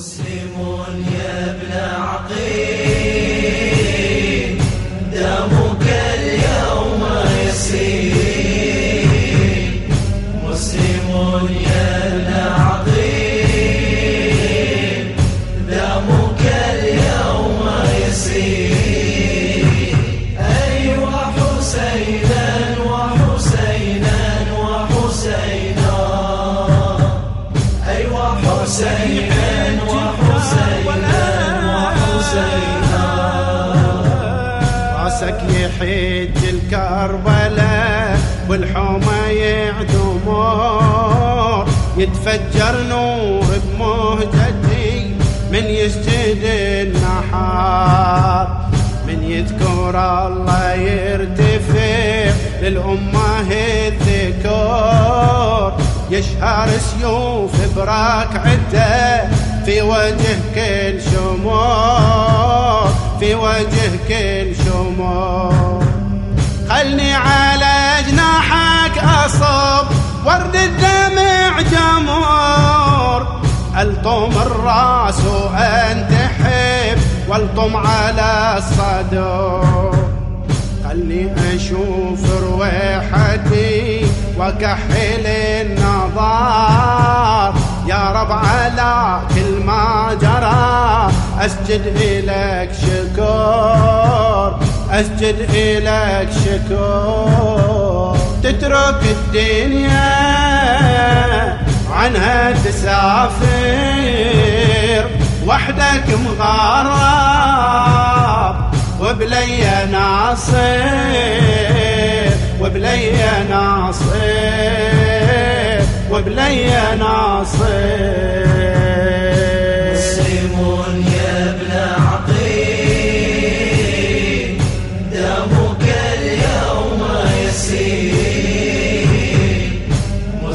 مسلمون يا راسك يحج الكربلاء والحومة يعدمور يتفجر نور بمهجتي من يسجد النحار. من يذكر الله يرتفع للأمة الذكور. يشهر سيوف براكعته في وجه كل شمور. في وجه كل شمور خلني على جناحك أصب ورد الدمع جمور ألطم الرأس وانتحب والطم على الصدور خلني أشوف رويحتي وكحل النظار يا رب على كل ما جرى أسجد إليك شكر أسجد إليك شكر. تترك الدنيا عنها تسافر وحدك مغرب وبلي ناصر وبلي ناصر وبلي ناصر.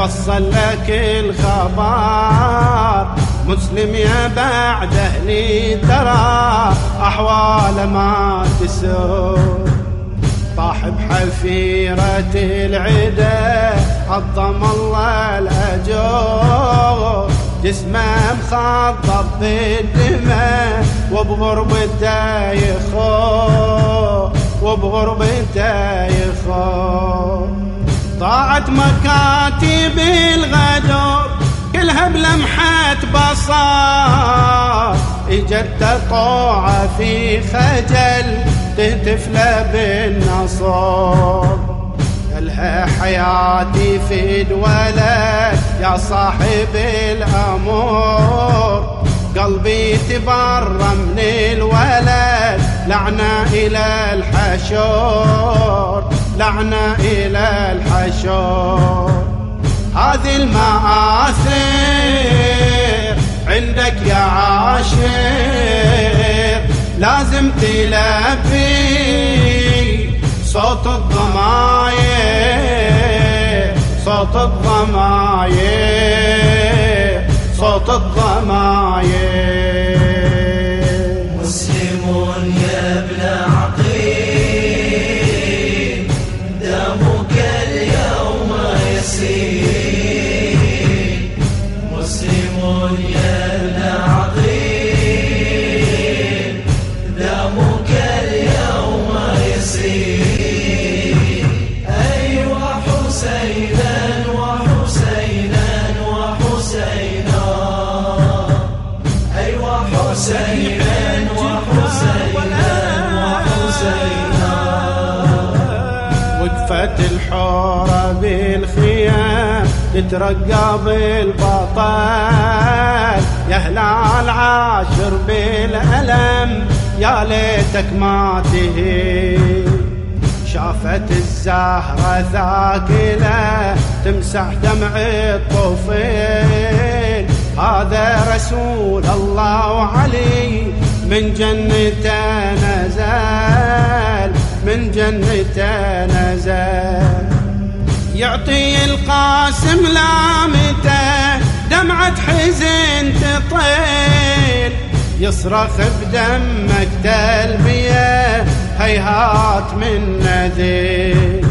وصل لك الخبر. مسلم يا بعد أهلي ترى أحوال ما تسوق طاح بحفيرة العدا عظم الله الأجور. جسمه مخضب بالدماء وبغربته يخو وبغربته يخو ضاعت مكاتب الغدر كلها بلمحة بصار. إجت طوعة في خجل تهتف له بالنصر. لها حياتي في الولد يا صاحب الأمور. قلبي تبرى من الولد لعنة إلى الحشور. لعنة إلى الحشور هذه المآثر عندك يا عاشر. لازم تلبي صوت الضماير صوت الضماير صوت الضماير الحورة بالخيام تترقى بالبطل. يا هلال عاشر بالألم يا ليتك ما تهي شافت الزهرة ثاقلة تمسح دمع الطفل هذا رسول الله وعلي من جنته نزل. من جنته نزل. يعطي القاسم لامته دمعة حزن تطيل يصرخ بدمك تلبية هيهات من نذير.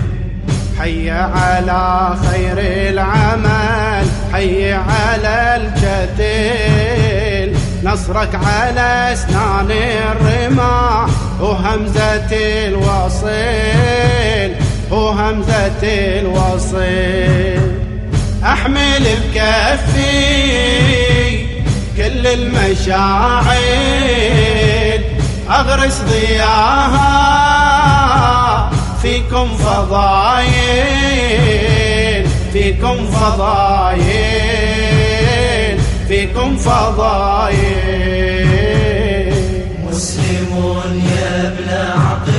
حي على خير العمل حي على الجتيل نصرك على أسنان الرماح وهمزة الوصيل وهمزة الوصيل أحمل بكفي كل المشاعر أغرس ضياها فيكم فضايل فيكم فضايل فيكم فضايل. مسلمون يا ابن عقيل.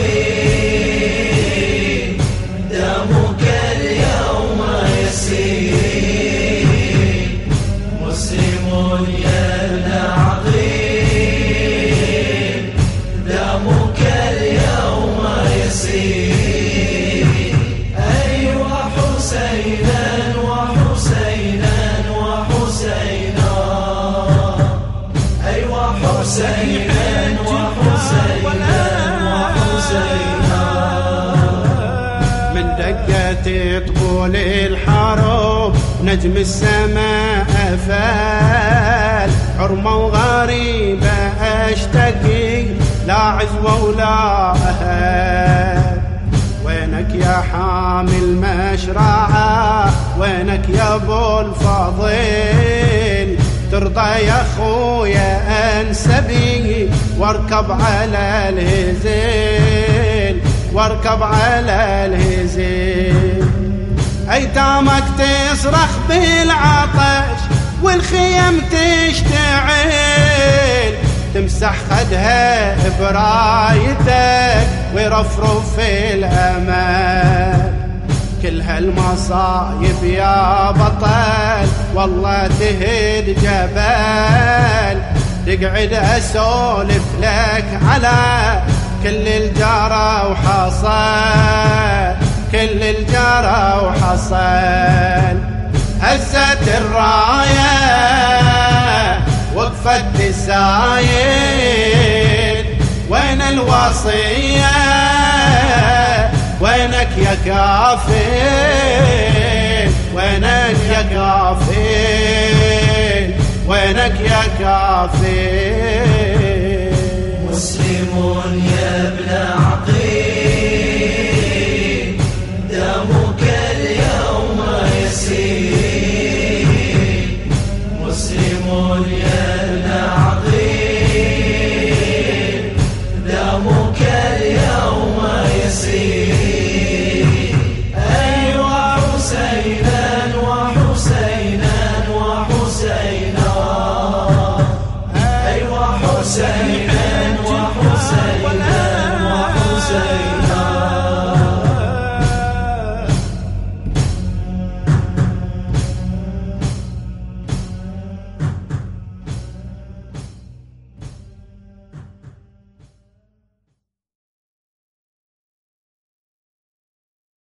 الحرب نجم السماء أفال حرمة وغريبة أشتكي لا عزوة ولا أهل. وينك يا حامل مشرعة؟ وينك يا أبو الفضيل؟ ترضى يا خويا انسبي واركب على الهزيل. واركب على الهزيل. ايتامك تصرخ بالعطش والخيم تشتعل. تمسح خدها برايتك ويرفرف في الأمان كل هالمصايب يا بطل والله تهد جبل. تقعد أسولف لك على كل الجارة وحصل. كل الجارة وحصل. هزت الرايه وقفت تسايل وين الوصية؟ وينك يا كافر وينك يا كافر وينك يا كافر مسلمون يا عقيل